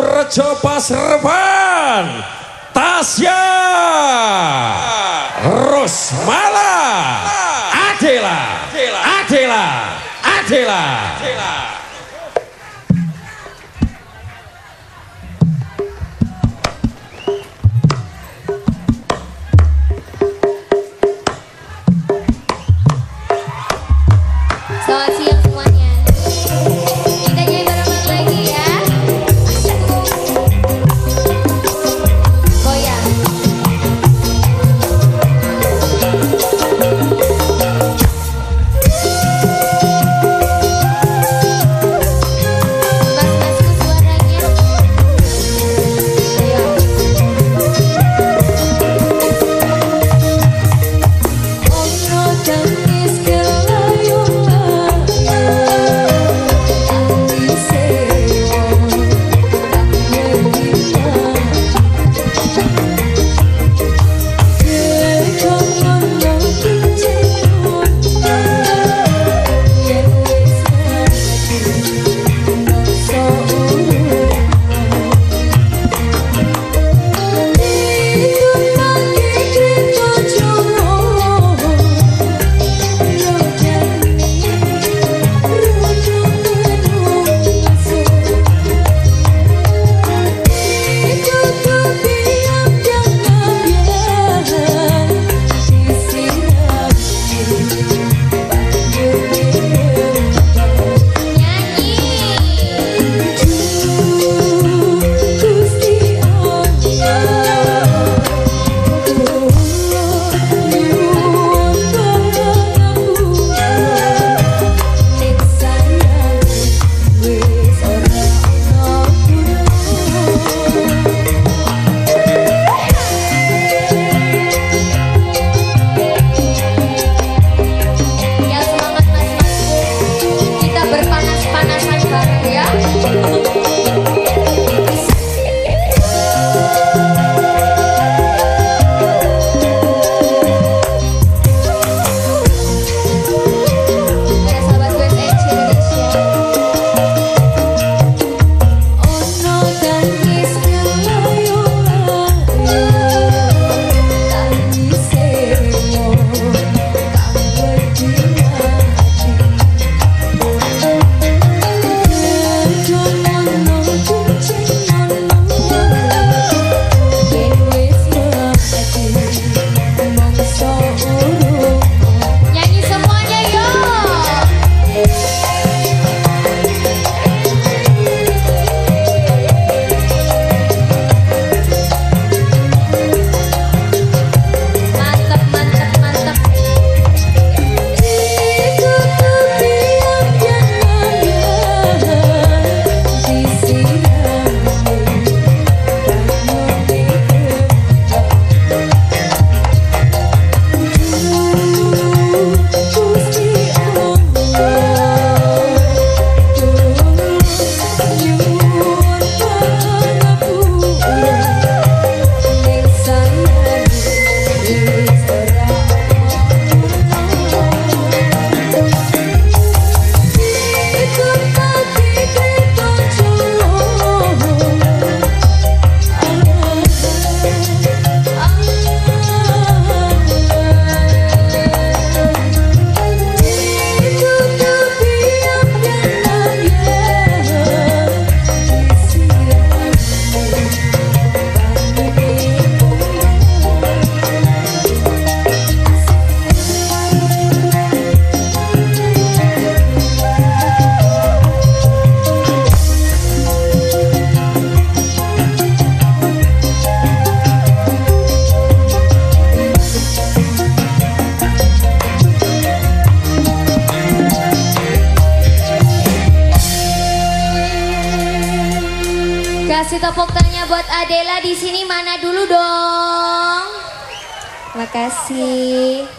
Rejo Pasreban Tasya Rosmala Adela Adela Adela. Selamat siang Kasih tepuk tangannya buat Adela di sini mana dulu dong. Makasih.